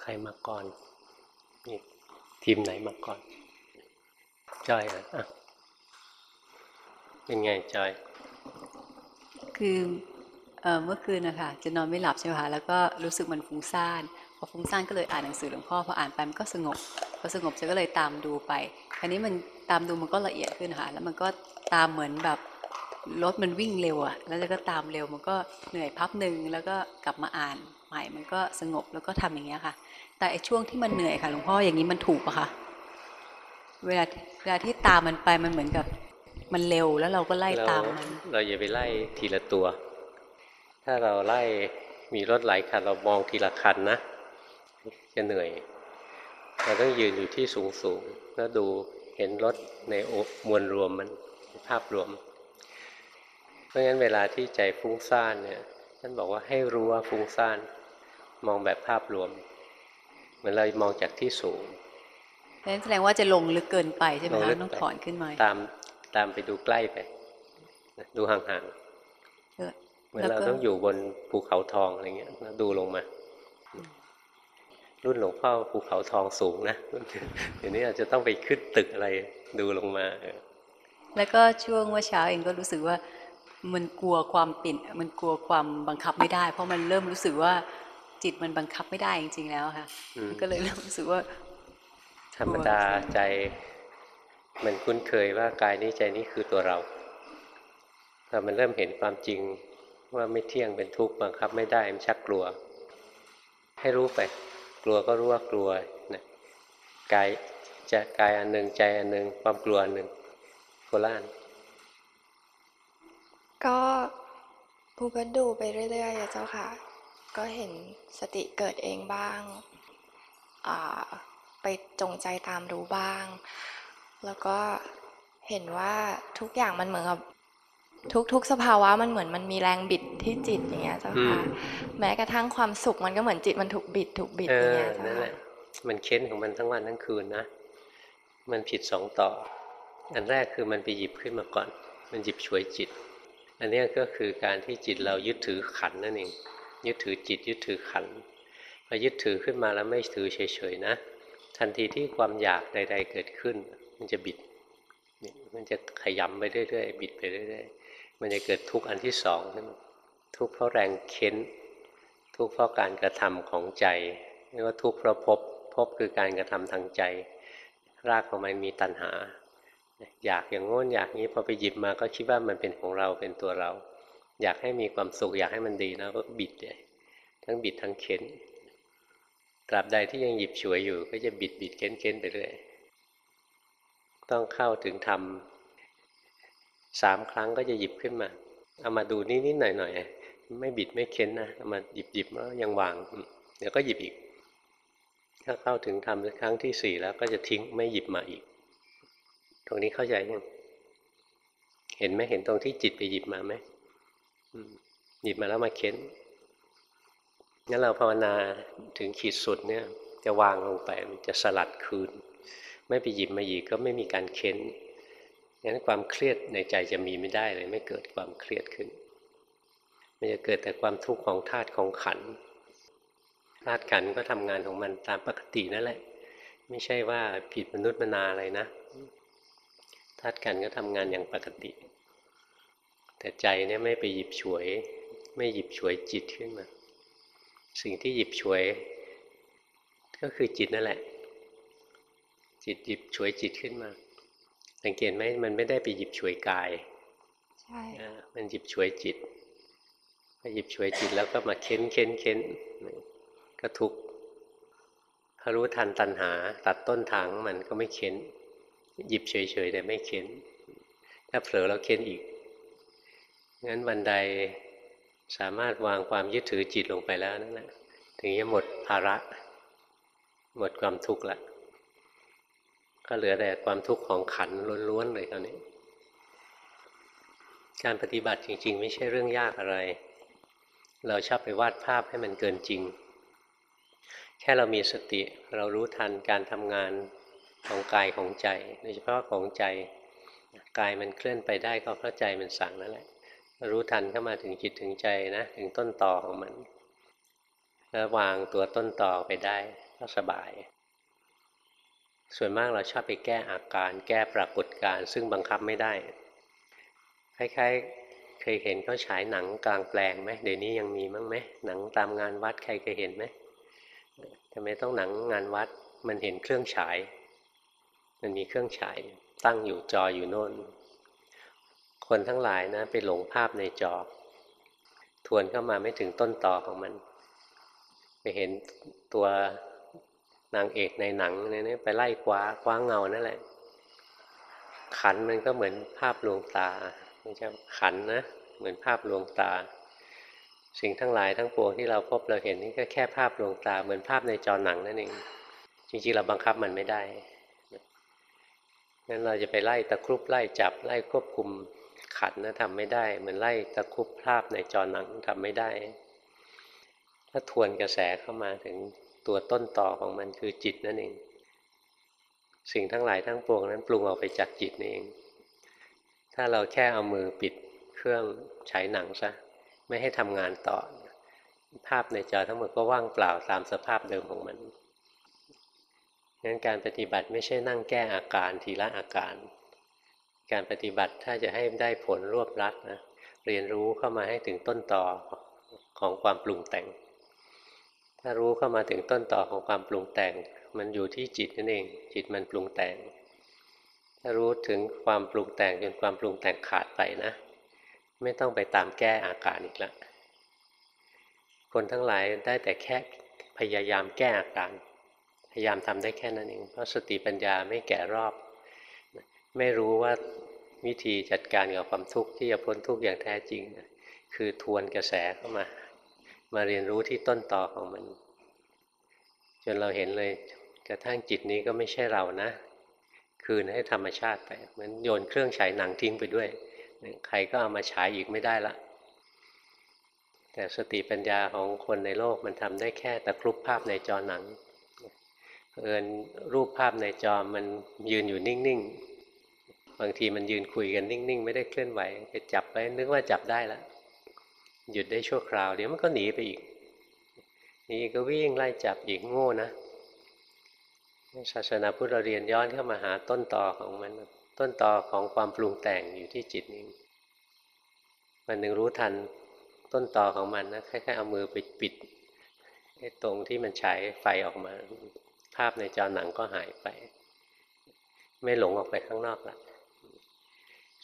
ใครมาก่อนนี่ทีมไหนมาก่อน จอยอะอะเป็นไงจอย คือเอเมื่อคืนนะคะจะนอนไม่หลับใช่ไหมคะแล้วก็รู้สึกมันฟุ้งซ่านพอฟุ้งซ่านก็เลยอ่านหนังสือหลวงพ่อพออ่านไปมันก็สงบพอสงบจะก็เลยตามดูไปคราวนี้มันตามดูมันก็ละเอียดขึ้นค่ะแล้วมันก็ตามเหมือนแบบรถมันวิ่งเร็วอะแล้วก็ตามเร็วมันก็เหนื่อยพับหนึ่งแล้วก็กลับมาอ่าน ใหม่ มันก็สงบแล้วก็ทำอย่างเงี้ยค่ะ แต่ไอ้ช่วงที่มันเหนื่อยค่ะหลวงพ่ออย่างนี้มันถูกปะคะเวลาเวลาที่ตามมันไปมันเหมือนกับมันเร็วแล้วเราก็ไล่เราตามมัน เราอย่าไปไล่ทีละตัว ถ้าเราไล่มีรถหลายคันเรามองทีละคันนะจะเหนื่อยเราต้องยืนอยู่ที่สูงสูงๆแล้วดูเห็นรถในโอมวลรวมมันภาพรวม เพราะงั้นเวลาที่ใจฟุ้งซ่านเนี่ยท่านบอกว่าให้รู้ว่าฟุ้งซ่าน มองแบบภาพรวม เหมือนเรามองจากที่สูงนั่นแสดงว่าจะลงลึกเกินไปใช่ไหมลงคะลึกต้องไปถอนขึ้นมาตามตามไปดูใกล้ไปนะดูห่างเออๆเหมือนแล้วเราก็ต้องอยู่บนภูเขาทองอะไรเงี้ยแล้วดูลงมา รุ่นหลวงพ่อภูเขาทองสูงนะเดี๋ยวนี้อาจจะต้องไปขึ้นตึกอะไรดูลงมาเออแล้วก็ช่วงเมื่อเช้าเองก็รู้สึกว่ามันกลัวความปิ่นมันกลัวความบังคับไม่ได้ เพราะมันเริ่มรู้สึกว่า จิตมันบังคับไม่ได้จริง ๆ แล้วค่ะอืมก็เลยเริ่มรู้สึกว่า ธรรมดาใจ มันคุ้นเคยว่ากายนี้ใจนี้คือตัวเราพอมันเริ่มเห็นความจริงว่าไม่เที่ยงเป็นทุกข์บังคับไม่ได้มันชักกลัว ให้รู้ไป กลัวก็รู้ว่ากลัวนะกายจะกายอันหนึ่งใจอันหนึ่งความกลัวอันหนึ่งโคล่านก็ภูก็ดูไปเรื่อยๆอะเจ้าค่ะ ก็เห็นสติเกิดเองบ้างอ่าไปจงใจตามรู้บ้าง แล้วก็เห็นว่าทุกอย่างมันเหมือนกับทุกๆสภาวะมันเหมือนมันมีแรงบิดที่จิตอย่างเงี้ยเจ้าค่ะ แม้กระทั่งความสุขมันก็เหมือนจิตมันถูกบิดถูกบิดเออย่างอเงี้ยเจ้านั่นแหค่ะละมันเค้นของมันทั้งวันทั้งคืนนะ มันผิดสองต่อ อันแรกคือมันไปหยิบขึ้นมาก่อน มันหยิบฉวยจิต อันเนี้ยก็คือการที่จิตเรายึดถือขันธ์นั่นเอง ยึดถือจิตยึดถือขันพอยึดถือขึ้นมาแล้วไม่ถือเฉยๆนะ ทันทีที่ความอยากใด ๆ เกิดขึ้น มันจะบิด มันจะขยำไปเรื่อยๆบิดไปเรื่อยๆมันจะเกิดทุกข์อันที่สองขึ้นมาทุกข์เพราะแรงเค้น ทุกข์เพราะการกระทำของใจเรียกว่าทุกข์เพราะพภพบคือการกระทำทางใจ รากของมันมีตัณหา อยากอย่างโน้นอยากนี้พอไปหยิบมาก็คิดว่ามันเป็นของเราเป็นตัวเรา อยากให้มีความสุขอยากให้มันดีนะก็บิดเลยทั้งบิดทั้งเค้นตราบใดที่ยังหยิบฉวยอยู่ ก็จะบิดบิดเค้นเค้นไปเรื่อยต้องเข้าถึงธรรมสามครั้งก็จะหยิบขึ้นมา เอามาดูนิดๆหน่อยๆไม่บิดไม่เค้นนะเอามาหยิบหยิบแล้วยังวาง เดี๋ยวก็หยิบอีก ถ้าเข้าถึงทำครั้งที่สี่แล้วก็จะทิ้งไม่หยิบมาอีก ตรงนี้เข้าใจยังเห็นไหมเห็นตรงที่จิตไปหยิบมาไหม หยิบมาแล้วมาเค้นงั้นเราภาวนาถึงขีดสุดเนี่ย จะวางลงไปมันจะสลัดคืน ไม่ไปหยิบมาอีกก็ไม่มีการเค้นงั้นความเครียดในใจจะมีไม่ได้เลย ไม่เกิดความเครียดขึ้น มันจะเกิดแต่ความทุกข์ของธาตุของขันธาตุขันก็ทำงานของมันตามปกตินั่นแหละ ไม่ใช่ว่าผิดมนุษย์มนาอะไรนะธาตุขันก็ทำงานอย่างปกติ แต่ใจเนี่ยไม่ไปหยิบฉวย ไม่หยิบฉวยจิตขึ้นมา สิ่งที่หยิบฉวย ก็คือจิตนั่นแหละ จิตหยิบฉวยจิตขึ้นมา สังเกตไหมมันไม่ได้ไปหยิบฉวยกายใช่อ่ามันหยิบฉวยจิตพอหยิบฉวยจิตแล้วก็มาเค้นเค้นเค้นก็ทุกข์ถ้ารู้ทันตัณหา ตัดต้นทางของมันก็ไม่เค้น หยิบเฉยๆแต่ไม่เค้น ถ้าเผลอแล้วเค้นอีก งั้นวันใดสามารถวางความยึดถือจิตลงไปแล้วนั่นแหละถึงจะหมดภาระ หมดความทุกข์ละก็เหลือแต่ความทุกข์ของขันล้วนๆเลยคราวนี้ การปฏิบัติจริง ๆ ไม่ใช่เรื่องยากอะไร เราชอบไปวาดภาพให้มันเกินจริง แค่เรามีสติ เรารู้ทันการทำงานของกายของใจ โดยเฉพาะของใจ กายมันเคลื่อนไปได้ก็เพราะใจมันสั่งนั่นแหละ รู้ทันเข้ามาถึงจิตถึงใจนะถึงต้นต่อของมัน แล้ววางตัวต้นต่อไปได้ก็สบาย ส่วนมากเราชอบไปแก้อาการแก้ปรากฏการ์ซึ่งบังคับไม่ได้คล้ายๆเคยเห็นเขาฉายหนังกลางแปลงไหมเดี๋ยวนี้ยังมีมั้งไหมหนังตามงานวัดใครเคยเห็นไหมทำไมต้องหนังงานวัดมันเห็นเครื่องฉาย มันมีเครื่องฉายตั้งอยู่จออยู่โน่น คนทั้งหลายนะไปหลงภาพในจอ ทวนเข้ามาไม่ถึงต้นต่อของมัน ไปเห็นตัวนางเอกในหนังเนี่ยไปไล่คว้าคว้าเงานั่นแหละ ขันมันก็เหมือนภาพลวงตาไม่ใช่ขันนะ เหมือนภาพลวงตา สิ่งทั้งหลายทั้งปวงที่เราพบเราเห็นนี่ก็แค่ภาพลวงตา เหมือนภาพในจอหนังนั่นเองจริงๆเราบังคับมันไม่ได้งั้นเราจะไปไล่ตะครุบไล่จับไล่ควบคุม ขันนะทำไม่ได้ เหมือนไล่ตะคุบภาพในจอหนังทำไม่ได้ ถ้าทวนกระแสเข้ามาถึงตัวต้นต่อของมันคือจิตนั่นเอง สิ่งทั้งหลายทั้งปวงนั้นปรุงออกไปจากจิตนี่เอง ถ้าเราแค่เอามือปิดเครื่องฉายหนังซะไม่ให้ทำงานต่อ ภาพในจอทั้งหมดก็ว่างเปล่าตามสภาพเดิมของมันงั้นการปฏิบัติไม่ใช่นั่งแก้อาการทีละอาการ การปฏิบัติถ้าจะให้ได้ผลรวบรัดนะเรียนรู้เข้ามาให้ถึงต้นต่อของความปรุงแต่ง ถ้ารู้เข้ามาถึงต้นต่อของความปรุงแต่ง มันอยู่ที่จิตนั่นเอง จิตมันปรุงแต่ง ถ้ารู้ถึงความปรุงแต่งจนความปรุงแต่งขาดไปนะ ไม่ต้องไปตามแก้อาการอีกแล้วคนทั้งหลายได้แต่แค่พยายามแก้อาการ พยายามทำได้แค่นั้นเอง เพราะสติปัญญาไม่แก่รอบ ไม่รู้ว่าวิธีจัดการกับความทุกข์ที่จะพ้นทุกข์อย่างแท้จริง คือทวนกระแสเข้ามา มาเรียนรู้ที่ต้นต่อของมัน จนเราเห็นเลยกระทั่งจิตนี้ก็ไม่ใช่เรานะ คืนให้ธรรมชาติไปเหมือนโยนเครื่องฉายหนังทิ้งไปด้วย ใครก็เอามาฉายอีกไม่ได้ละแต่สติปัญญาของคนในโลกมันทำได้แค่ตะครุบภาพในจอหนังเอินรูปภาพในจอมันยืนอยู่นิ่ง ๆ บางทีมันยืนคุยกันนิ่งๆ ไม่ได้เคลื่อนไหวไปจับไปนึกว่าจับได้แล้วหยุดได้ชั่วคราวเดี๋ยวมันก็หนีไปอีกนี่ก็วิ่งไล่จับอีกโง่นะศาสนาพุทธเราเรียนย้อนเข้ามาหาต้นต่อของมัน ต้นต่อของความปรุงแต่งอยู่ที่จิตนี้มันหนึ่งรู้ทันต้นต่อของมันนะคล้ายๆเอามือไปปิดไอ้ตรงที่มันฉายไฟออกมา ภาพในจอหนังก็หายไป ไม่หลงออกไปข้างนอกละ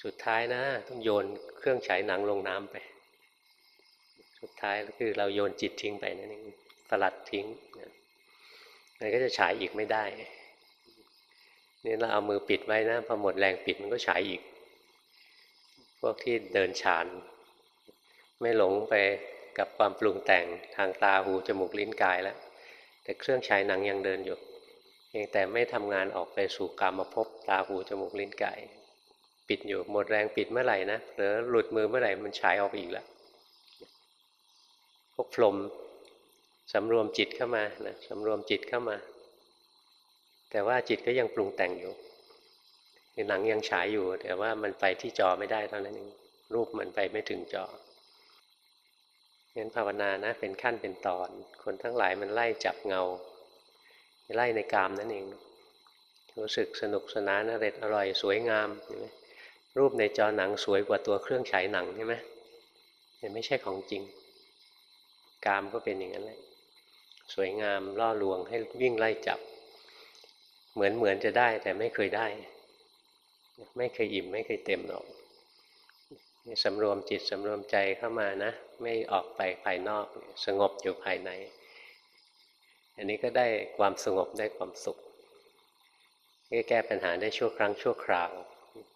สุดท้ายนะต้องโยนเครื่องฉายหนังลงน้ำไป สุดท้ายก็คือเราโยนจิตทิ้งไปนั่นเองสลัดทิ้งมันก็จะฉายอีกไม่ได้นี่เราเอามือปิดไว้นะพอหมดแรงปิดมันก็ฉายอีก พวกที่เดินฌานไม่หลงไปกับความปรุงแต่งทางตาหูจมูกลิ้นกายแล้ว แต่เครื่องฉายหนังยังเดินอยู่เพียงแต่ไม่ทำงานออกไปสู่กรรมภพตาหูจมูกลิ้นกาย ปิดอยู่หมดแรงปิดเมื่อไหร่นะหรือหลุดมือเมื่อไหร่มันฉายออกไปอีกแล้วพวกพรมสำรวมจิตเข้ามานะสำรวมจิตเข้ามา แต่ว่าจิตก็ยังปรุงแต่งอยู่หนังยังฉายอยู่ แต่ว่ามันไปที่จอไม่ได้เท่านั้นเองรูปมันไปไม่ถึงจองั้นภาวนานะเป็นขั้นเป็นตอน คนทั้งหลายมันไล่จับเงา ไล่ในกามนั่นเอง รู้สึกสนุกสนานอร่อยอร่อยสวยงามใช่ไหม รูปในจอหนังสวยกว่าตัวเครื่องฉายหนังใช่ไหมแต่ไม่ใช่ของจริง กามก็เป็นอย่างนั้นแหละสวยงามล่อลวงให้วิ่งไล่จับ เหมือนเหมือนจะได้แต่ไม่เคยได้ ไม่เคยอิ่มไม่เคยเต็มหรอกสำรวมจิตสำรวมใจเข้ามานะ ไม่ออกไปภายนอกสงบอยู่ภายใน อันนี้ก็ได้ความสงบได้ความสุขแก้ปัญหาได้ชั่วครั้งชั่วคราว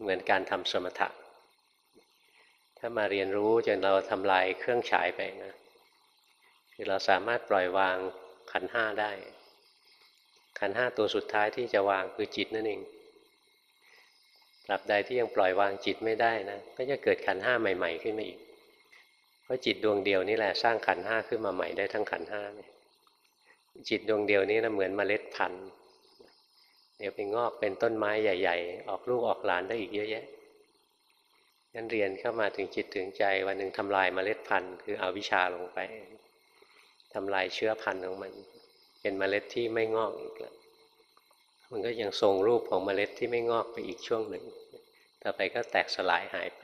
เหมือนการทำสมถะ ถ้ามาเรียนรู้จนเราทำลายเครื่องฉายไปนะคือเราสามารถปล่อยวางขันห้าได้ ขันห้าตัวสุดท้ายที่จะวางคือจิตนั่นเองตราบใดที่ยังปล่อยวางจิตไม่ได้นะ ก็จะเกิดขันห้าใหม่ ๆ ขึ้นมาอีก เพราะจิตดวงเดียวนี่แหละสร้างขันห้าขึ้นมาใหม่ได้ทั้งขันห้าจิตดวงเดียวนี้นะเหมือนเมล็ดพันธุ์ ดี๋ยวไปงอกเป็นต้นไม้ใหญ่ ๆ ออกลูกออกหลานได้อีกเยอะแยะงั้นเรียนเข้ามาถึงจิตถึงใจวันหนึ่งทำลายเมล็ดพันธุ์คือเอาวิชาลงไปทำลายเชื้อพันธุ์ของมัน เป็นเมล็ดที่ไม่งอกอีกแล้วมันก็ยังทรงรูปของเมล็ดที่ไม่งอกไปอีกช่วงหนึ่ง ต่อไปก็แตกสลายหายไป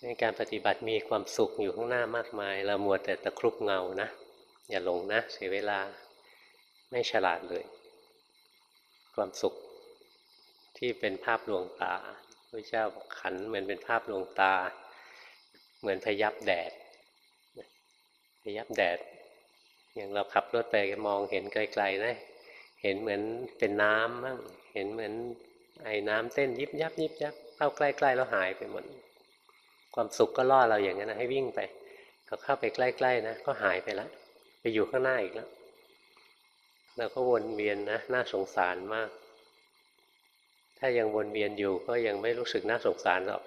ในการปฏิบัติมีความสุขอยู่ข้างหน้ามากมายเรามัวแต่ตะครุบเงานะ อย่าหลงนะเสียเวลาไม่ฉลาดเลย ความสุขที่เป็นภาพลวงตาพระเจ้าบอกขันเหมือนเป็นภาพลวงตา เหมือนพยับแดด พยับแดด อย่างเราขับรถไปมองเห็นไกลๆนะเห็นเหมือนเป็นน้ำบ้างเห็นเหมือนไอ้น้ำเต้นยิบยับยิบยับเข้าใกล้ๆแล้วหายไปหมดความสุขก็ล่อเราอย่างนั้นนะให้วิ่งไปพอเข้าไปใกล้ ๆ นะก็หายไปแล้วไปอยู่ข้างหน้าอีกแล้ว เราก็วนเวียนนะน่าสงสารมาก ถ้ายังวนเวียนอยู่ก็ยังไม่รู้สึกน่าสงสารหรอก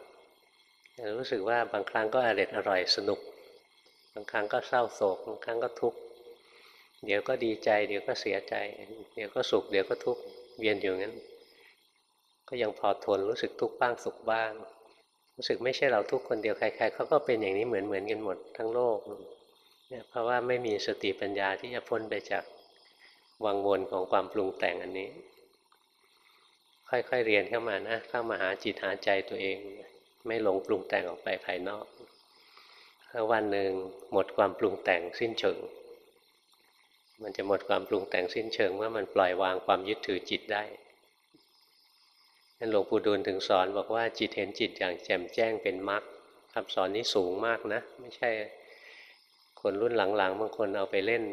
รู้สึกว่าบางครั้งก็อร่อยอร่อยสนุก บางครั้งก็เศร้าโศก บางครั้งก็ทุกข์เดี๋ยวก็ดีใจ เดี๋ยวก็เสียใจ เดี๋ยวก็สุข เดี๋ยวก็ทุกข์เวียนอยู่งั้น ก็ยังพอทนรู้สึกทุกข์บ้างสุขบ้าง รู้สึกไม่ใช่เราทุกคนเดียวใคร ๆเขาก็เป็นอย่างนี้เหมือนเหมือนกันหมดทั้งโลกเนี่ยเพราะว่าไม่มีสติปัญญาที่จะพ้นไปจาก วังวนของความปรุงแต่งอันนี้ ค่อยๆเรียนเข้ามานะ เข้ามาหาจิตหาใจตัวเอง ไม่หลงปรุงแต่งออกไปภายนอกแล้ววันหนึ่งหมดความปรุงแต่งสิ้นเชิง มันจะหมดความปรุงแต่งสิ้นเชิงเมื่อมันปล่อยวางความยึดถือจิตได้นั่นหลวงปู่ดูลถึงสอนบอกว่าจิตเห็นจิตอย่างแจ่มแจ้งเป็นมรรคคำสอนนี้สูงมากนะ ไม่ใช่ คนรุ่นหลังๆบางคนเอาไปเล่น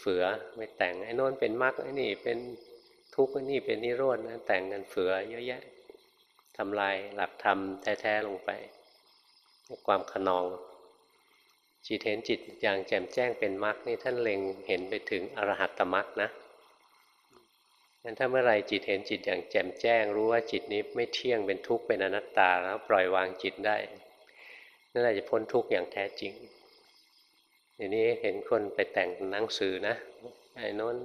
เฟือไปแต่งไอ้นนเป็นมรรคไอ้นี่เป็นทุกข์ไอ้นี่เป็นนิโรธนะแต่งกันเฟือเยอะแยะทำลายหลักธรรมแท้ๆลงไปความขนอง จิตเห็นจิตอย่างแจ่มแจ้งเป็นมรรคนี่ท่านเล็งเห็นไปถึงอรหัตตมรรคนะงั้นถ้าเมื่อไรจิตเห็นจิตอย่างแจ่มแจ้ง รู้ว่าจิตนี้ไม่เที่ยงเป็นทุกข์เป็นอนัตตาแล้วปล่อยวางจิตได้นั่นแหละจะพ้นทุกข์อย่างแท้จริง ทีนี้เห็นคนไปแต่งหนังสือนะไอ้นน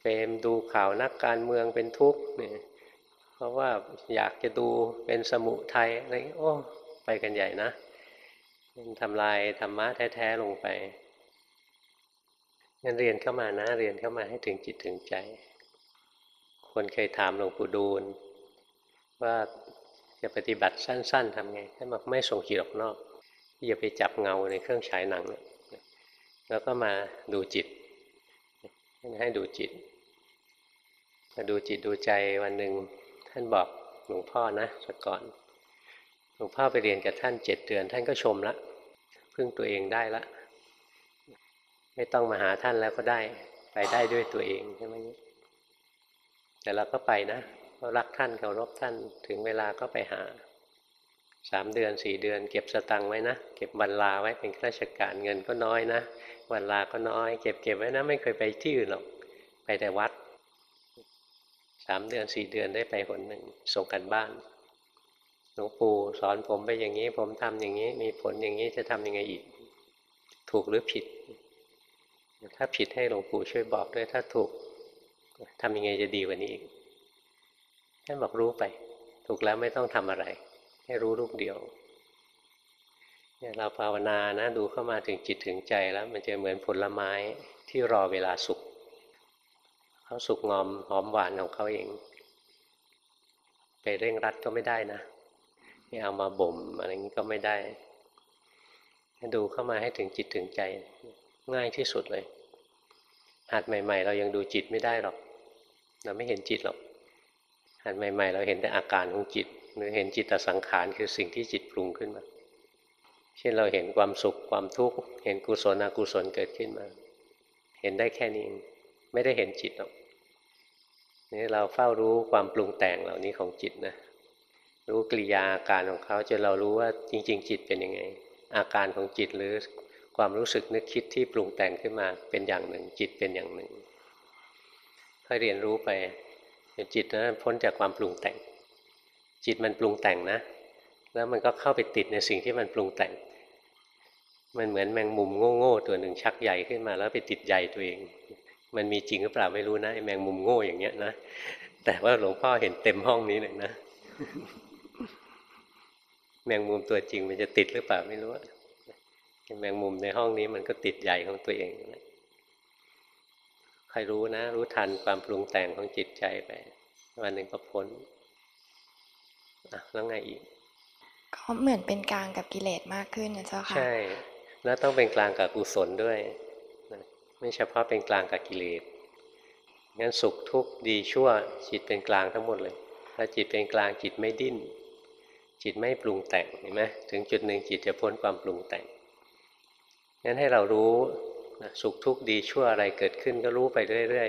เฟมดูข่าวนักการเมืองเป็นทุกข์เนี่ยเพราะว่าอยากจะดูเป็นสมุทัยอะไรโอ้ไปกันใหญ่นะทำลายธรรมะแท้ๆลงไปงั้นเรียนเข้ามานะ เรียนเข้ามาให้ถึงจิตถึงใจ คนเคยถามหลวงปู่ดูลว่าจะปฏิบัติสั้น ๆทำไงท่านบอกไม่ส่งจิตออกนอกอย่าไปจับเงาในเครื่องฉายหนัง แล้วก็มาดูจิต ให้ดูจิตมาดูจิตดูใจวันหนึ่งท่านบอกหลวงพ่อนะสักก่อนหลวงพ่อไปเรียนกับท่านเจ็ดเดือน ท่านก็ชมละพึ่งตัวเองได้ละ ไม่ต้องมาหาท่านแล้วก็ได้ ไปได้ด้วยตัวเองใช่ไหมแต่เราก็ไปนะเรารักท่านเคารพท่านถึงเวลาก็ไปหาสามเดือนสี่เดือน เก็บสตังค์ไว้นะ เก็บวันลาไว้เป็นข้าราชการเงินก็น้อยนะ วันลาก็น้อย เก็บเก็บไว้นะไม่เคยไปที่อื่นหรอก ไปแต่วัดสามเดือนสี่เดือนได้ไปคนหนึ่งส่งกันบ้านหลวงปู่สอนผมไปอย่างนี้ ผมทำอย่างนี้ มีผลอย่างนี้จะทำยังไงอีก ถูกหรือผิด ถ้าผิดให้หลวงปู่ช่วยบอกด้วยถ้าถูกทำยังไงจะดีกว่านี้อีกท่านบอกรู้ไป ถูกแล้วไม่ต้องทำอะไร ให้รู้ลูกเดียว เนี่ยเราภาวนานะดูเข้ามาถึงจิตถึงใจแล้ว มันจะเหมือนผลไม้ที่รอเวลาสุกเขาสุกงอมหอมหวานของเขาเอง ไปเร่งรัดก็ไม่ได้นะไม่เอามาบ่มอะไรนี้ก็ไม่ได้ ดูเข้ามาให้ถึงจิตถึงใจ ง่ายที่สุดเลย หัดใหม่ ๆ เรายังดูจิตไม่ได้หรอก เราไม่เห็นจิตหรอก หัดใหม่ ๆ เราเห็นแต่อาการของจิต หรือเห็นจิตตสังขารคือสิ่งที่จิตปรุงขึ้นมา เช่นเราเห็นความสุขความทุกข์เห็นกุศลอกุศลเกิดขึ้นมา เห็นได้แค่นี้ไม่ได้เห็นจิตหรอกนี่เราเฝ้ารู้ความปรุงแต่งเหล่านี้ของจิตนะรู้กิริยาอาการของเขาจนเรารู้ว่าจริง ๆ จิตเป็นยังไง อาการของจิตหรือความรู้สึกนึกคิดที่ปรุงแต่งขึ้นมาเป็นอย่างหนึ่ง จิตเป็นอย่างหนึ่งค่อยเรียนรู้ไปจิตนั้นพ้นจากความปรุงแต่ง จิตมันปรุงแต่งนะ แล้วมันก็เข้าไปติดในสิ่งที่มันปรุงแต่ง มันเหมือนแมงมุมโง่ๆตัวหนึ่งชักใหญ่ขึ้นมา แล้วไปติดใยตัวเอง มันมีจริงหรือเปล่าไม่รู้นะไอ้แมงมุมโง่อย่างเงี้ยนะแต่ว่าหลวงพ่อเห็นเต็มห้องนี้เลยนะ แมงมุมตัวจริงมันจะติดหรือเปล่าไม่รู้แมงมุมในห้องนี้มันก็ติดใหญ่ของตัวเองนะใครรู้นะ รู้ทันความปรุงแต่งของจิตใจไป วันหนึ่งก็พ้นอะแล้วไงอีก ก็เหมือนเป็นกลางกับกิเลสมากขึ้นนะเจ้าค่ะใช่แล้วต้องเป็นกลางกับกุศลด้วยไม่เฉพาะเป็นกลางกับกิเลสงั้นสุขทุกข์ดีชั่ว จิตเป็นกลางทั้งหมดเลย ถ้าจิตเป็นกลางจิตไม่ดิ้น จิตไม่ปรุงแต่งเห็นไหมถึงจุดหนึ่งจิตจะพ้นความปรุงแต่งงั้นให้เรารู้นะสุขทุกข์ดีชั่วอะไรเกิดขึ้นก็รู้ไปเรื่อย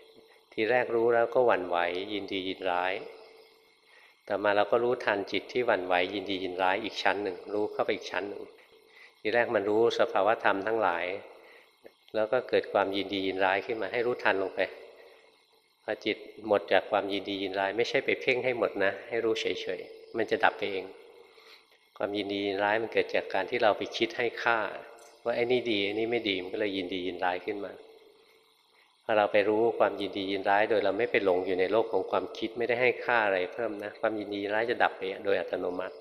ๆ ทีแรกรู้แล้วก็หวั่นไหวยินดียินร้าย ต่อมาเราก็รู้ทันจิตที่หวั่นไหวยินดียินร้ายอีกชั้นหนึ่ง รู้เข้าไปอีกชั้นหนึ่งทีแรกมันรู้สภาวธรรมทั้งหลาย แล้วก็เกิดความยินดียินร้ายขึ้นมาให้รู้ทันลงไปพอจิตหมดจากความยินดียินร้าย ไม่ใช่ไปเพ่งให้หมดนะ ให้รู้เฉยๆ มันจะดับไปเอง ความยินดียินร้ายมันเกิดจากการที่เราไปคิดให้ค่า ว่าไอ้นี่ดีไอ้นี่ไม่ดีมันก็เลยยินดียินร้ายขึ้นมา พอเราไปรู้ความยินดียินร้าย โดยเราไม่ไปหลงอยู่ในโลกของความคิดไม่ได้ให้ค่าอะไรเพิ่มนะ ความยินดีร้ายจะดับไปโดยอัตโนมัติ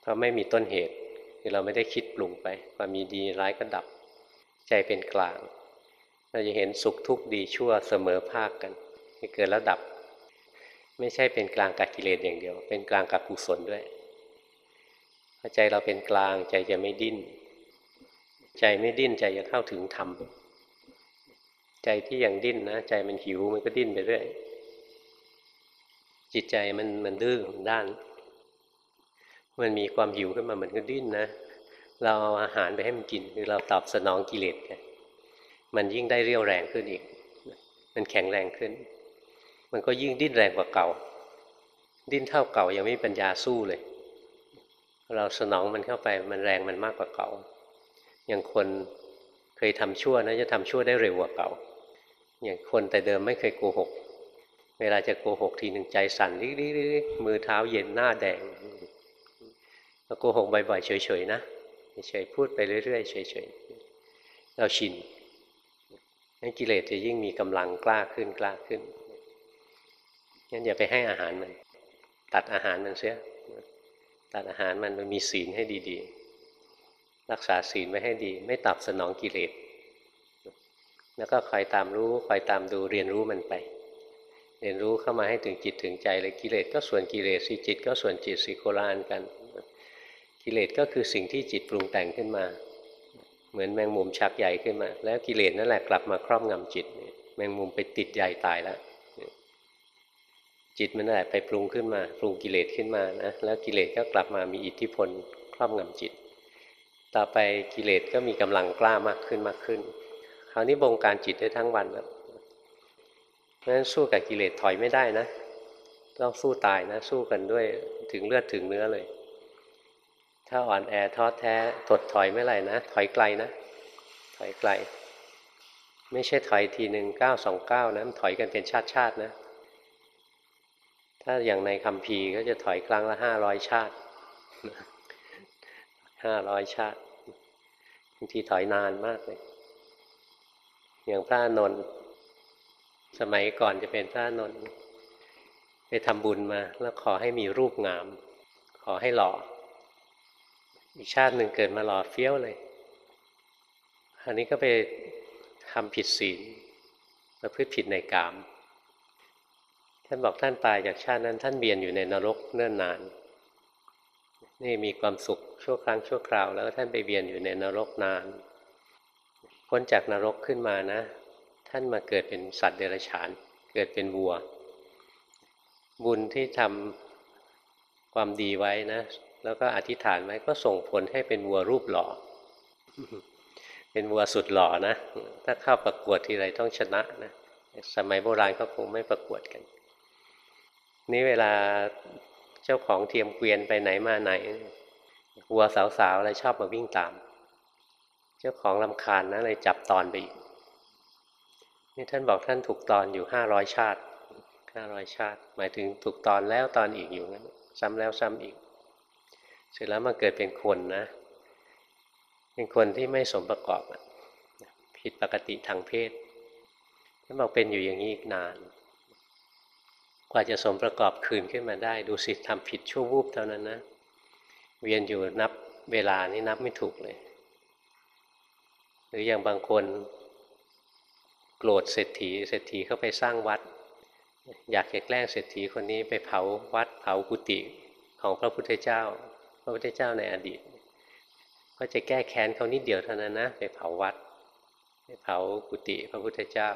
เพราะไม่มีต้นเหตุคือเราไม่ได้คิดปรุงไป ความยินดีร้ายก็ดับ ใจเป็นกลาง เราจะเห็นสุขทุกข์ดีชั่วเสมอภาคกันที่เกิดแล้วดับ ไม่ใช่เป็นกลางกับกิเลสอย่างเดียว เป็นกลางกับกุศลด้วยพอใจเราเป็นกลางใจจะไม่ดิ้น ใจไม่ดิ้นใจจะเข้าถึงธรรม ใจที่ยังดิ้นนะใจมันหิวมันก็ดิ้นไปเรื่อยจิตใจมันมันดื้อมันด้าน มันมีความหิวขึ้นมามันก็ดิ้นนะ เราเอาอาหารไปให้มันกินคือเราตอบสนองกิเลสมันยิ่งได้เรี่ยวแรงขึ้นอีก มันแข็งแรงขึ้น มันก็ยิ่งดิ้นแรงกว่าเก่า ดิ้นเท่าเก่ายังไม่มีปัญญาสู้เลย เราสนองมันเข้าไปมันแรงมันมากกว่าเก่าอย่างคน เคยทำชั่วนะจะทำชั่วได้เร็วกว่าเก่า อย่างคนแต่เดิมไม่เคยโกหก เวลาจะโกหกทีหนึ่งใจสั่นริกๆมือเท้าเย็นหน้าแดงเราโกหกบ่อยๆเฉยๆนะเฉยๆพูดไปเรื่อยๆเฉยๆเราชินงั้นกิเลสจะยิ่งมีกำลังกล้าขึ้นกล้าขึ้นงั้นอย่าไปให้อาหารมัน ตัดอาหารมันเสียตัดอาหารมันมันมีศีลให้ดี ๆ รักษาศีลไว้ให้ดี ไม่ตอบสนองกิเลสแล้วก็คอยตามรู้คอยตามดูเรียนรู้มันไป เรียนรู้เข้ามาให้ถึงจิตถึงใจเลยกิเลสก็ส่วนกิเลสสิจิต ก็ส่วนจิตสิโคลานกัน กิเลสก็คือสิ่งที่จิตปรุงแต่งขึ้นมา เหมือนแมงมุมชักใหญ่ขึ้นมา แล้วกิเลสนั่นแหละกลับมาครอบงำจิต แมงมุมไปติดใหญ่ตายแล้วจิตมันนั่นแหละไปปรุงขึ้นมา ปรุงกิเลสขึ้นมานะแล้วกิเลสก็กลับมามีอิทธิพลครอบงำจิต ต่อไปกิเลสก็มีกำลังกล้ามากขึ้นมากขึ้น คราวนี้บงการจิตได้ทั้งวันแล้วเพราะฉะนั้นสู้กับกิเลสถอยไม่ได้นะต้องสู้ตายนะสู้กันด้วยถึงเลือดถึงเนื้อเลย ถ้าอ่อนแอท้อแท้ถดถอยไม่ไรนะถอยไกลนะ ถอยไกล ไม่ใช่ถอยทีหนึ่งเก้าสองเก้านะถอยกันเป็นชาติชาตินะ ถ้าอย่างในคำพีก็จะถอยครั้งละห้าร้อยชาติ ห้าร้อยชาติบางทีถอยนานมากเลย อย่างพระนนท์สมัยก่อนจะเป็นพระนนท์ไปทำบุญมา แล้วขอให้มีรูปงาม ขอให้หล่อ อีกชาติหนึ่งเกิดมาหล่อเฟี้ยวเลย อันนี้ก็ไปทำผิดศีลประพฤติผิดในกาม ท่านบอกท่านตายจากชาตินั้น ท่านเบียนอยู่ในนรกเนิ่นนาน นี่มีความสุขชั่วครั้งชั่วคราว แล้วท่านไปเบียนอยู่ในนรกนานพ้นจากนรกขึ้นมานะ ท่านมาเกิดเป็นสัตว์เดรัจฉาน เกิดเป็นวัว บุญที่ทำความดีไว้นะ แล้วก็อธิษฐานไว้ก็ส่งผลให้เป็นวัวรูปหล่อ เป็นวัวสุดหล่อนะ ถ้าเข้าประกวดทีไรต้องชนะนะ สมัยโบราณเขาคงไม่ประกวดกัน นี่เวลา เจ้าของเทียมเกวียนไปไหนมาไหนวัวสาวๆอะไรชอบมาวิ่งตาม เจ้าของลำคาญนะเลยจับตอนไปอีกนี่ท่านบอกท่านถูกตอนอยู่ห้าร้อยชาติห้าร้อยชาติ หมายถึงถูกตอนแล้วตอนอีกอยู่งั้นซ้ำแล้วซ้ำอีก เสร็จแล้วมาเกิดเป็นคนนะ เป็นคนที่ไม่สมประกอบผิดปกติทางเพศท่านบอกเป็นอยู่อย่างนี้อีกนาน กว่าจะสมประกอบคืนขึ้นมาได้ ดูสิทำผิดชั่ววูบเท่านั้นนะเวียนอยู่นับเวลานี่นับไม่ถูกเลย หรืออย่างบางคนโกรธเศรษฐีเศรษฐีเข้าไปสร้างวัด อยากจะแกล้งเศรษฐีคนนี้ไปเผาวัดเผากุฏิของพระพุทธเจ้า พระพุทธเจ้าในอดีต ก็จะแก้แค้นเขานิดเดียวเท่านั้นนะไปเผาวัด ไปเผากุฏิพระพุทธเจ้า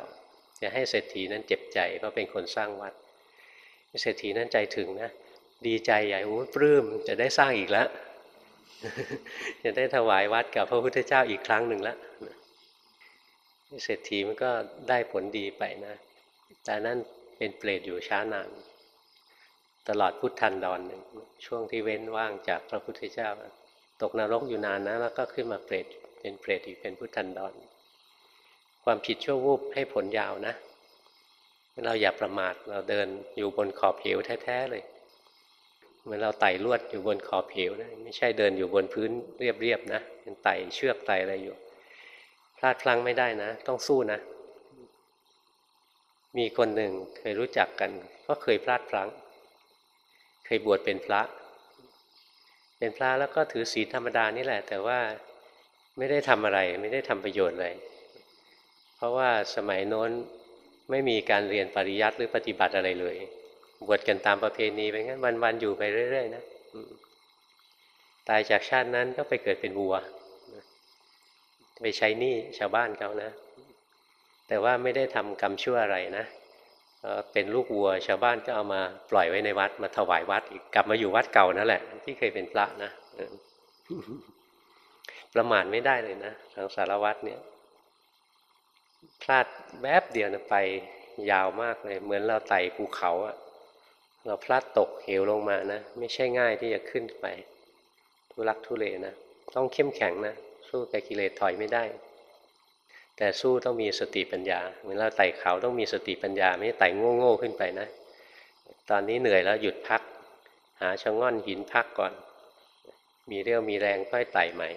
จะให้เศรษฐีนั้นเจ็บใจเพราะเป็นคนสร้างวัด เศรษฐีนั้นใจถึงนะ ดีใจใหญ่โอ้ปลื้มจะได้สร้างอีกแล้วจะได้ถวายวัดกับพระพุทธเจ้าอีกครั้งหนึ่งแล้วเศรษฐีมันก็ได้ผลดีไปนะแต่นั่นเป็นเปรตอยู่ช้านานตลอดพุทธันดรหนึ่งช่วงที่เว้นว่างจากพระพุทธเจ้า ตกนรกอยู่นานนะแล้วก็ขึ้นมาเปรตเป็นเปรตอีกเป็นพุทธันดร ความผิดชั่ววูบให้ผลยาวนะ เราอย่าประมาทเราเดินอยู่บนขอบเหวแท้ๆเลยเหมือนเราไต่ลวดอยู่บนขอบเหวนะไม่ใช่เดินอยู่บนพื้นเรียบๆนะเป็นไต่เชือกไต่อะไรอยู่พลาดพลั้งไม่ได้นะ ต้องสู้นะ มีคนหนึ่งเคยรู้จักกัน ก็เคยพลาดพลั้ง เคยบวชเป็นพระ เป็นพระแล้วก็ถือศีลธรรมดานี่แหละ แต่ว่าไม่ได้ทำอะไร ไม่ได้ทำประโยชน์เลยเพราะว่าสมัยโน้น ไม่มีการเรียนปริยัติหรือปฏิบัติอะไรเลย บวชกันตามประเพณีไปงั้นวันๆอยู่ไปเรื่อย ๆ นะตายจากชาตินั้นก็ไปเกิดเป็นวัวไปใช้หนี้ชาวบ้านเขานะ แต่ว่าไม่ได้ทำกรรมชั่วอะไรนะเป็นลูกวัวชาวบ้านก็เอามาปล่อยไว้ในวัดมาถวายวัดอีกกลับมาอยู่วัดเก่านั่นแหละ ที่เคยเป็นพระนะประมาทไม่ได้เลยนะทางสารวัตรเนี่ย พลาดแวบเดียวนะไปยาวมากเลย เหมือนเราไต่ภูเขาอะเราพลาดตกเหวลงมานะ ไม่ใช่ง่ายที่จะขึ้นไป ทุลักทุเลนะ ต้องเข้มแข็งนะ สู้กับกิเลสถอยไม่ได้ แต่สู้ต้องมีสติปัญญา เหมือนเราไต่เขาต้องมีสติปัญญา ไม่ไต่โง่ๆขึ้นไปนะ ตอนนี้เหนื่อยแล้วหยุดพัก หาชะง่อนหินพักก่อน มีเรี่ยวมีแรงค่อยไต่ใหม่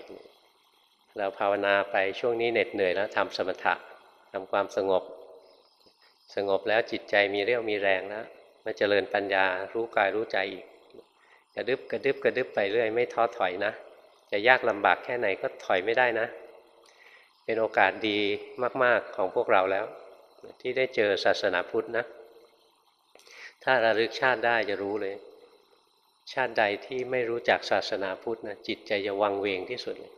เราภาวนาไปช่วงนี้เหน็ดเหนื่อยแล้วทำสมถะ ทำความสงบ สงบแล้วจิตใจมีเรี่ยวมีแรงแล้วมาเจริญปัญญารู้กายรู้ใจอีกกระดึบกระดึบกระดึบไปเรื่อย ไม่ท้อถอยนะ จะยากลำบากแค่ไหนก็ถอยไม่ได้นะ เป็นโอกาสดีมาก ๆของพวกเราแล้ว ที่ได้เจอศาสนาพุทธนะ ถ้าระลึกชาติได้จะรู้เลย ชาติใดที่ไม่รู้จักศาสนาพุทธนะจิตใจจะวังเวงที่สุดเลย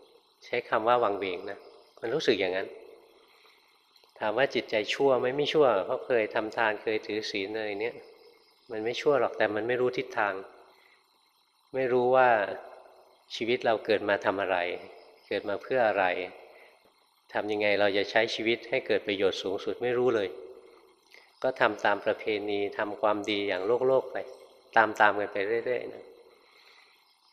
ใช้คำว่าวังเวงนะ มันรู้สึกอย่างนั้น ถามว่าจิตใจชั่วไหมไม่ชั่ว เพราะเคยทำทานเคยถือศีลอะไรเนี้ยมันไม่ชั่วหรอกแต่มันไม่รู้ทิศทาง ไม่รู้ว่าชีวิตเราเกิดมาทำอะไร เกิดมาเพื่ออะไรทำยังไงเราจะใช้ชีวิตให้เกิดประโยชน์สูงสุดไม่รู้เลย ก็ทำตามประเพณีทำความดีอย่างโลกโลกไป ตามตามกันไปเรื่อยๆนะ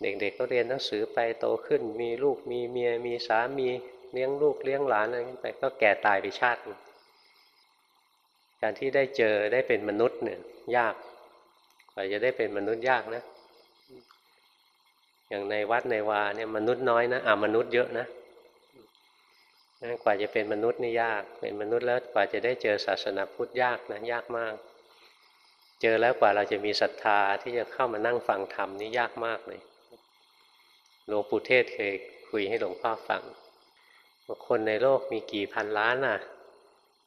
เด็กๆก็เรียนหนังสือไปโตขึ้น มีลูกมีเมียมีสามี เลี้ยงลูกเลี้ยงหลานอะไรไปก็แก่ตายไปชาติ การที่ได้เจอได้เป็นมนุษย์เนี่ย ยากกว่าจะได้เป็นมนุษย์ยากนะ อย่างในวัดในวาเนี่ยมนุษย์น้อยนะอ่ามนุษย์เยอะนะกว่าจะเป็นมนุษย์นี่ยาก เป็นมนุษย์แล้วกว่าจะได้เจอศาสนาพุทธยากนะยากมาก เจอแล้วกว่าเราจะมีศรัทธาที่จะเข้ามานั่งฟังธรรมนี่ยากมากเลยหลวงปู่เทศเคยคุยให้หลวงพ่อฟัง บอกคนในโลกมีกี่พันล้านน่ะ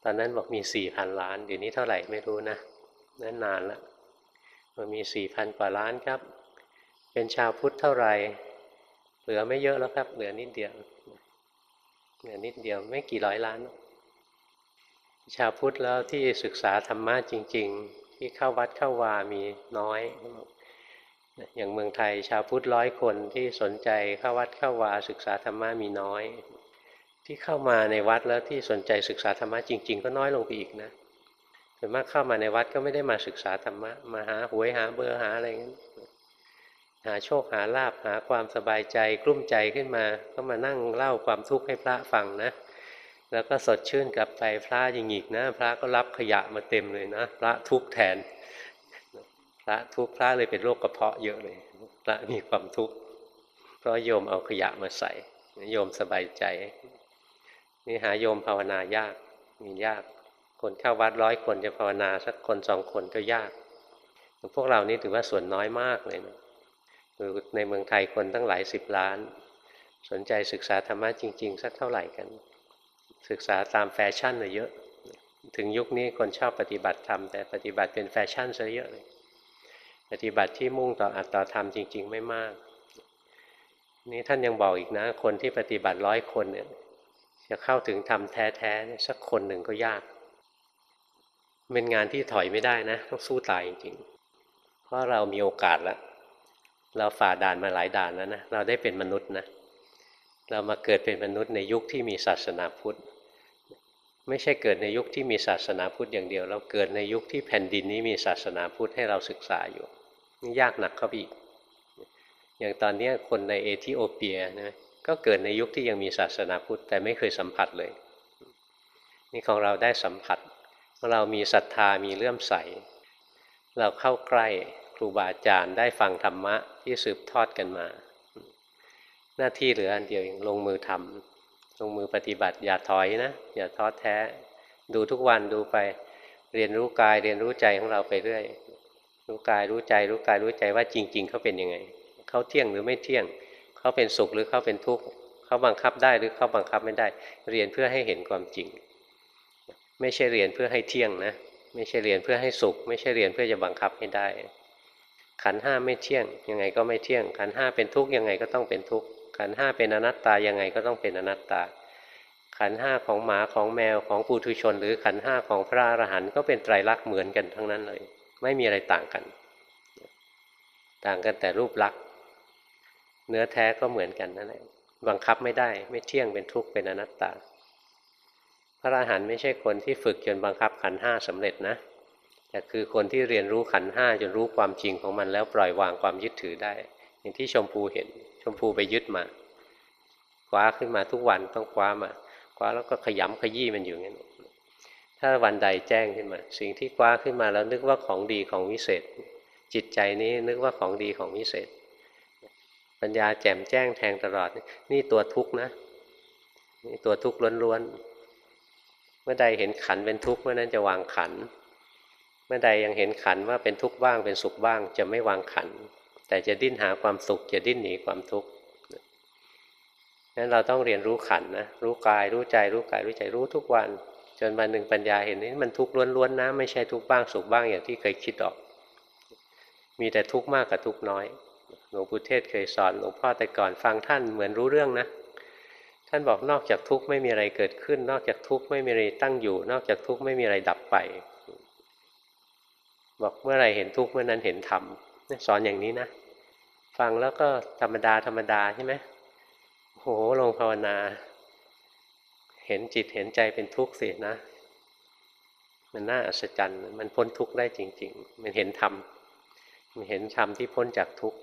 ตอนนั้นบอกมีสี่พันล้าน เดี๋ยวนี้เท่าไหร่ไม่รู้นะนั่นนานแล้วมันมีสี่พันกว่าล้านครับ เป็นชาวพุทธเท่าไหร่เหลือไม่เยอะแล้วครับ เหลือนิดเดียวเหลือนิดเดียวไม่กี่ร้อยล้าน ชาวพุทธแล้วที่ศึกษาธรรมะจริง ๆ ที่เข้าวัดเข้าวามีน้อยอย่างเมืองไทยชาวพุทธร้อยคนที่สนใจเข้าวัดเข้าวาศึกษาธรรมะมีน้อย ที่เข้ามาในวัดแล้วที่สนใจศึกษาธรรมะจริง ๆ ก็น้อยลงไปอีกนะส่วนมากเข้ามาในวัดก็ไม่ได้มาศึกษาธรรมะมาหาหวยหาเบอร์หาอะไรเงี้ยหาโชคหาลาบหาความสบายใจกลุ้มใจขึ้นมา ก็มานั่งเล่าความทุกข์ให้พระฟังนะ แล้วก็สดชื่นกลับไปพระยิงอีกนะ พระก็รับขยะมาเต็มเลยนะ พระทุกข์แทน พระทุกข์พระเลยเป็นโรคกระเพาะเยอะเลย พระมีความทุกข์เพราะโยมเอาขยะมาใส่โยมสบายใจ นี่หาโยมภาวนายาก มียาก คนเข้าวัดร้อยคนจะภาวนาสักคนสองคนก็ยาก พวกเรานี่ถือว่าส่วนน้อยมากเลยนะในเมืองไทยคนตั้งหลายสิบล้าน สนใจศึกษาธรรมะจริง ๆ สักเท่าไหร่กัน ศึกษาตามแฟชั่นเลยเยอะ ถึงยุคนี้คนชอบปฏิบัติธรรมแต่ปฏิบัติเป็นแฟชั่นซะเยอะเลย ปฏิบัติที่มุ่งต่ออัตต่อธรรมจริง ๆ ไม่มาก นี่ท่านยังบอกอีกนะ คนที่ปฏิบัติร้อยคนเนี่ย จะเข้าถึงธรรมแท้ๆสักคนหนึ่งก็ยาก เป็นงานที่ถอยไม่ได้นะ ต้องสู้ตายจริงๆ เพราะเรามีโอกาสแล้ว เราฝ่าด่านมาหลายด่านแล้วนะ เราได้เป็นมนุษย์นะ เรามาเกิดเป็นมนุษย์ในยุคที่มีศาสนาพุทธ ไม่ใช่เกิดในยุคที่มีศาสนาพุทธอย่างเดียว เราเกิดในยุคที่แผ่นดินนี้มีศาสนาพุทธให้เราศึกษาอยู่นี่ยากหนักเข้าไปอีก อย่างตอนนี้คนในเอธิโอเปียนะ ก็เกิดในยุคที่ยังมีศาสนาพุทธ แต่ไม่เคยสัมผัสเลย นี่ของเราได้สัมผัสเรามีศรัทธามีเลื่อมใส เราเข้าใกล้ครูบาอาจารย์ได้ฟังธรรมะที่สืบทอดกันมา หน้าที่เหลืออันเดียวเองลงมือทำลงมือปฏิบัติอย่าถอยนะ อย่าท้อแท้ ดูทุกวันดูไปเรียนรู้กายเรียนรู้ใจของเราไปเรื่อยรู้กายรู้ใจ รู้กายรู้ใจว่าจริง ๆเขาเป็นยังไงเขาเที่ยงหรือไม่เที่ยงเขาเป็นสุขหรือเขาเป็นทุกข์เขาบังคับได้หรือเขาบังคับไม่ได้ เรียนเพื่อให้เห็นความจริง ไม่ใช่เรียนเพื่อให้เที่ยงนะ ไม่ใช่เรียนเพื่อให้สุข ไม่ใช่เรียนเพื่อจะบังคับให้ได้ ขันห้าไม่เที่ยง ยังไงก็ไม่เที่ยง ขันห้าเป็นทุกข์ยังไงก็ต้องเป็นทุกข์ขันห้าเป็นอนัตตายังไงก็ต้องเป็นอนัตตา ขันห้าของหมาของแมวของปุถุชน หรือขันห้าของพระอรหันต์ก็เป็นไตรลักษณ์เหมือนกันทั้งนั้นเลย ไม่มีอะไรต่างกัน ต่างกันแต่รูปลักษณ์ เนื้อแท้ก็เหมือนกันนั่นแหละบังคับไม่ได้ ไม่เที่ยงเป็นทุกข์เป็นอนัตตา พระอรหันต์ไม่ใช่คนที่ฝึกจนบังคับขันห้าสำเร็จนะแต่คือคนที่เรียนรู้ขันห้าจนรู้ความจริงของมันแล้วปล่อยวางความยึดถือได้ อย่างที่ชมพูเห็น ชมพูไปยึดมาคว้าขึ้นมาทุกวันต้องคว้ามาคว้าแล้วก็ขยำขยี้มันอยู่อย่างนี้ถ้าวันใดแจ้งขึ้นมา สิ่งที่คว้าขึ้นมาแล้วนึกว่าของดีของวิเศษ จิตใจนี้นึกว่าของดีของวิเศษ ปัญญาแจ่มแจ้งแทงตลอด นี่ตัวทุกข์นะนี่ตัวทุกข์ล้วนๆเมื่อใดเห็นขันเป็นทุกข์เมื่อนั้นจะวางขัน เมื่อใดยังเห็นขันว่าเป็นทุกข์บ้างเป็นสุขบ้าง จะไม่วางขัน แต่จะดิ้นหาความสุข จะดิ้นหนีความทุกข์นั้นเราต้องเรียนรู้ขันนะรู้กายรู้ใจรู้กายรู้ใจรู้ทุกวัน จนวันหนึ่งปัญญาเห็นนี่มันทุกข์ล้วนๆนะไม่ใช่ทุกข์บ้างสุขบ้างอย่างที่เคยคิดออก มีแต่ทุกข์มากกับทุกข์น้อย หลวงปู่เทศเคยสอนหลวงพ่อแต่ก่อนฟังท่านเหมือนรู้เรื่องนะ ท่านบอกนอกจากทุกข์ไม่มีอะไรเกิดขึ้น นอกจากทุกข์ไม่มีอะไรตั้งอยู่ นอกจากทุกข์ไม่มีอะไรดับไป บอกเมื่อไรเห็นทุกข์เมื่อนั้นเห็นธรรมสอนอย่างนี้นะ ฟังแล้วก็ธรรมดาธรรมดาใช่ไหมโหลงภาวนา เห็นจิตเห็นใจเป็นทุกข์สินะ มันน่าอัศจรรย์ มันพ้นทุกข์ได้จริง ๆ มันเห็นธรรมมันเห็นธรรมที่พ้นจากทุกข์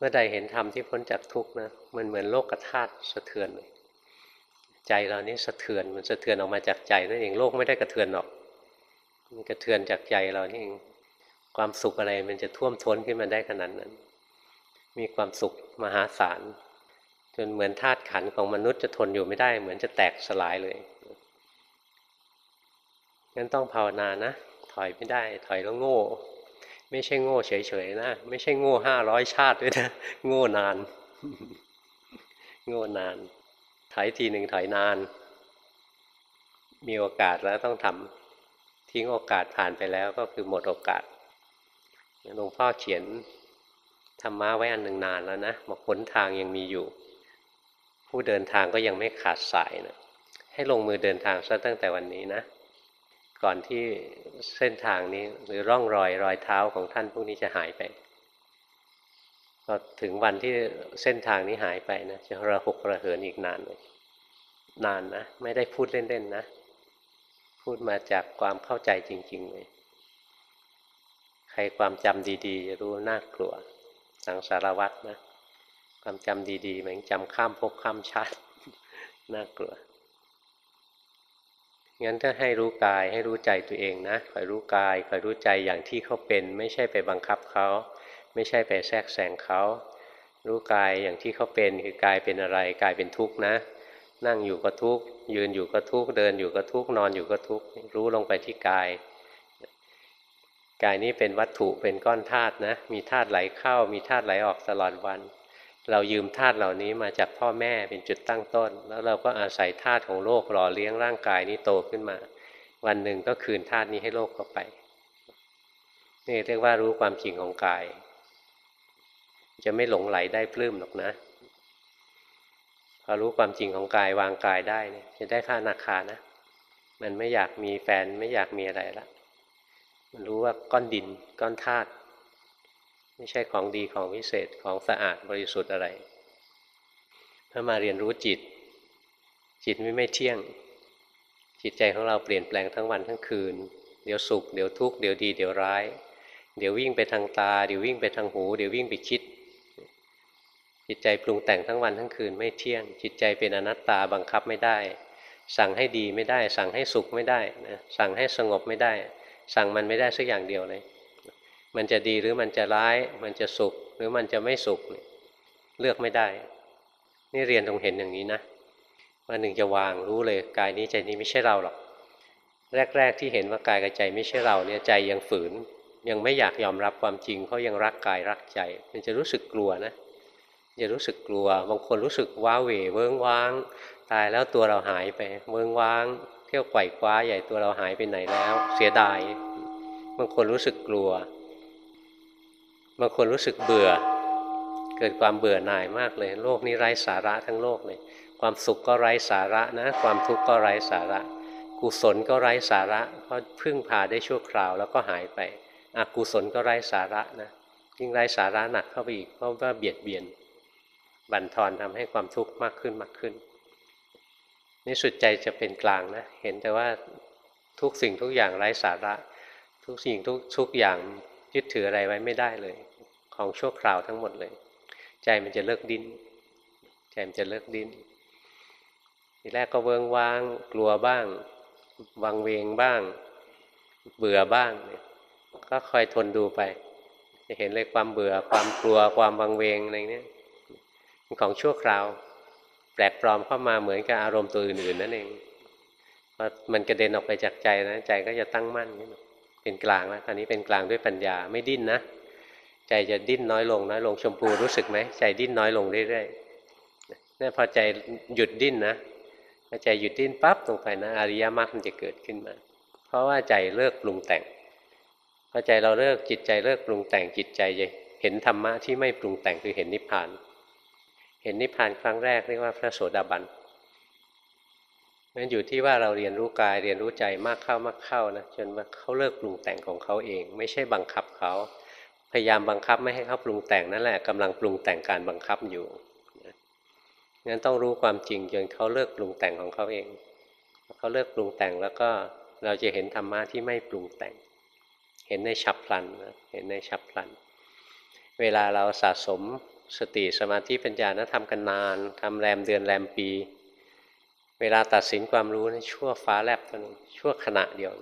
เมื่อใดเห็นธรรมที่พ้นจากทุกข์นะมันเหมือนโลกธาตุสะเทือนเลยใจเรานี่สะเทือนมันสะเทือนออกมาจากใจนั่นเองโลกไม่ได้กระเทือนหรอกมันกระเทือนจากใจเรานี่เองความสุขอะไรมันจะท่วมท้นขึ้นมาได้ขนาดนั้น มีความสุขมหาศาลจนเหมือนธาตุขันของมนุษย์จะทนอยู่ไม่ได้ เหมือนจะแตกสลายเลยงั้นต้องภาวนานะ ถอยไม่ได้ ถอยแล้วโง่ ไม่ใช่โง่เฉยๆนะไม่ใช่โง่ห้าร้อยชาติด้วยนะโง่นาน โง่นานถอยทีหนึ่งถอยนาน มีโอกาสแล้วต้องทำทิ้งโอกาสผ่านไปแล้วก็คือหมดโอกาสหลวงพ่อเขียนธรรมะไว้อันหนึ่งนานแล้วนะบอกผลทางยังมีอยู่ ผู้เดินทางก็ยังไม่ขาดสายนะให้ลงมือเดินทางซะตั้งแต่วันนี้นะ ก่อนที่เส้นทางนี้หรือร่องรอยรอยเท้าของท่านพวกนี้จะหายไปพอถึงวันที่เส้นทางนี้หายไปนะจะระหกระเหินอีกนานเลยนานนะ ไม่ได้พูดเล่นๆนะ พูดมาจากความเข้าใจจริง ๆ เลย ใครความจำดีๆจะรู้น่ากลัว สังสารวัตรนะ ความจำดีๆเหมือนจำข้ามภพข้ามชาติ น่ากลัว งั้นถ้าให้รู้กายให้รู้ใจตัวเองนะคอยรู้กายคอยรู้ใจอย่างที่เขาเป็น ไม่ใช่ไปบังคับเขา ไม่ใช่ไปแทรกแซงเขารู้กายอย่างที่เขาเป็นคือกายเป็นอะไรกายเป็นทุกข์นะ นั่งอยู่ก็ทุกข์ยืนอยู่ก็ทุกข์เดินอยู่ก็ทุกข์นอนอยู่ก็ทุกข์รู้ลงไปที่กาย กายนี้เป็นวัตถุเป็นก้อนธาตุนะ มีธาตุไหลเข้า มีธาตุไหลออกตลอดวัน เรายืมธาตุเหล่านี้มาจากพ่อแม่เป็นจุดตั้งต้น แล้วเราก็อาศัยธาตุของโลกหล่อเลี้ยงร่างกายนี้โตขึ้นมา วันหนึ่งก็คืนธาตุนี้ให้โลกเข้าไป นี่เรียกว่ารู้ความจริงของกาย จะไม่หลงไหลได้ปลื้มหรอกนะพอรู้ความจริงของกายวางกายได้เนี่ยจะได้พระอนาคานะ มันไม่อยากมีแฟนไม่อยากมีอะไรละมันรู้ว่าก้อนดินก้อนธาตุ ไม่ใช่ของดีของวิเศษของสะอาดบริสุทธิ์อะไร ถ้ามาเรียนรู้จิต จิตไม่ไม่เที่ยง จิตใจของเราเปลี่ยนแปลงทั้งวันทั้งคืน เดี๋ยวสุขเดี๋ยวทุกข์เดี๋ยวดีเดี๋ยวร้าย เดี๋ยววิ่งไปทางตา เดี๋ยววิ่งไปทางหู เดี๋ยววิ่งไปคิด จิตใจปรุงแต่งทั้งวันทั้งคืนไม่เที่ยง จิตใจเป็นอนัตตาบังคับไม่ได้ สั่งให้ดีไม่ได้ สั่งให้สุขไม่ได้นะสั่งให้สงบไม่ได้ สั่งมันไม่ได้สักอย่างเดียวเลย มันจะดีหรือมันจะร้าย มันจะสุข หรือมันจะไม่สุข เลือกไม่ได้ นี่เรียนตรงเห็นอย่างนี้นะวันหนึ่งจะวางรู้เลยกายนี้ใจนี้ไม่ใช่เราหรอก แรก ๆ ที่เห็นว่ากายกับใจไม่ใช่เราเนี่ยใจยังฝืน ยังไม่อยากยอมรับความจริงเพราะยังรักกายรักใจ มันจะรู้สึกกลัวนะจะรู้สึกกลัว บางคนรู้สึกว้าเหวเวิ้งว้าง ตายแล้วตัวเราหายไปเวิ้งว้าง เที่ยวไกว่คว้าใหญ่ตัวเราหายไปไหนแล้ว เสียดาย บางคนรู้สึกกลัว บางคนรู้สึกเบื่อ เกิดความเบื่อหน่ายมากเลย โลกนี้ไร้สาระทั้งโลกเลย ความสุขก็ไร้สาระนะ ความทุกข์ก็ไร้สาระ กุศลก็ไร้สาระ เพราะพึ่งพาได้ชั่วคราวแล้วก็หายไปอกุศลก็ไร้สาระนะยิ่งไร้สาระหนักเข้าไปอีกเพราะว่าเบียดเบียน บั่นทอนทำให้ความทุกข์มากขึ้นมากขึ้นนี่สุดใจจะเป็นกลางนะเห็นแต่ว่าทุกสิ่งทุกอย่างไร้สาระ ทุกสิ่งทุกทุกอย่างยึดถืออะไรไว้ไม่ได้เลย ของชั่วคราวทั้งหมดเลย ใจมันจะเลิกดิ้นใจมันจะเลิกดิ้นทีแรกก็เวิงว้าง กลัวบ้าง วังเวงบ้าง เบื่อบ้างก็คอยทนดูไป จะเห็นเลยความเบื่อความกลัวความวังเวงอะไรเนี้ยของชั่วคราว แปลกปลอมเข้ามาเหมือนกับอารมณ์ตัวอื่นๆนั่นเองพอมันกระเด็นออกไปจากใจนะใจก็จะตั้งมั่นเป็นกลางแล้วตอนนี้เป็นกลางด้วยปัญญาไม่ดิ้นนะ ใจจะดิ้นน้อยลงน้อยลงชมพูรู้สึกไหมใจดิ้นน้อยลงเรื่อยๆนี่พอใจหยุดดิ้นนะพอใจหยุดดิ้นปั๊บลงไปนะอริยมรรคมันจะเกิดขึ้นมา เพราะว่าใจเลิกปรุงแต่งพอใจเราเลิกจิตใจเลิกปรุงแต่งจิตใจจะเห็นธรรมะที่ไม่ปรุงแต่งคือเห็นนิพพาน เห็นนิพพานครั้งแรกเรียกว่าพระโสดาบันนั้นอยู่ที่ว่าเราเรียนรู้กายเรียนรู้ใจมากเข้ามากเข้านะจนเขาเลิกปรุงแต่งของเขาเอง ไม่ใช่บังคับเขา พยายามบังคับไม่ให้เขาปรุงแต่งนั่นแหละกำลังปรุงแต่งการบังคับอยู่งั้นต้องรู้ความจริงจนเขาเลิกปรุงแต่งของเขาเองเขาเลิกปรุงแต่งแล้วก็เราจะเห็นธรรมะที่ไม่ปรุงแต่ง เห็นในฉับพลันเห็นในฉับพลัน เวลาเราสะสมสติสมาธิปัญญานะทำกันนานทำแรมเดือนแรมปี เวลาตัดสินความรู้นี่ชั่วฟ้าแลบเท่านั้นชั่วขณะเดียว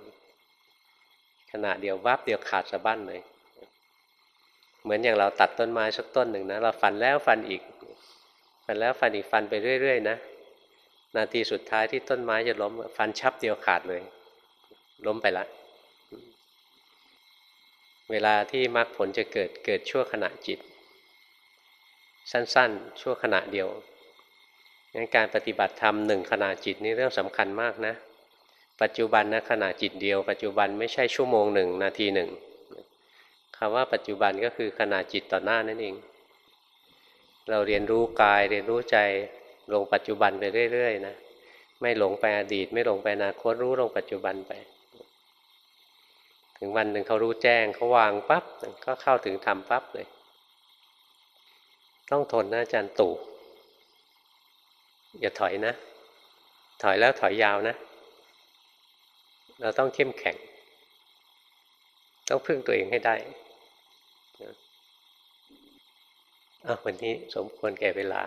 ขณะเดียววับเดียวขาดสะบั้นเลย เหมือนอย่างเราตัดต้นไม้สักต้นหนึ่งนะ เราฟันแล้วฟันอีก ฟันแล้วฟันอีกฟันไปเรื่อย ๆ นะ นาทีสุดท้ายที่ต้นไม้จะล้ม ฟันชับเดียวขาดเลย ล้มไปละ เวลาที่มรรคผลจะเกิดเกิดชั่วขณะจิต สั้นๆ ชั่วขณะเดียวงั้นการปฏิบัติธรรมหนึ่งขณะจิตนี่เรื่องสำคัญมากนะ ปัจจุบันนะขณะจิตเดียว ปัจจุบันไม่ใช่ชั่วโมงหนึ่งนาทีหนึ่ง คำว่าปัจจุบันก็คือขณะจิตต่อหน้านั่นเอง เราเรียนรู้กายเรียนรู้ใจลงปัจจุบันไปเรื่อยๆนะไม่หลงไปอดีต ไม่หลงไปอนาคตรู้ลงปัจจุบันไป ถึงวันหนึ่งเขารู้แจ้งเขาวางปับ๊บก็เข้าถึงธรรมปั๊บเลย ต้องทนนะอาจารย์ตู่อย่าถอยนะ ถอยแล้วถอยยาวนะ เราต้องเข้มแข็ง ต้องพึ่งตัวเองให้ได้ อะวันนี้สมควรแก่เวลา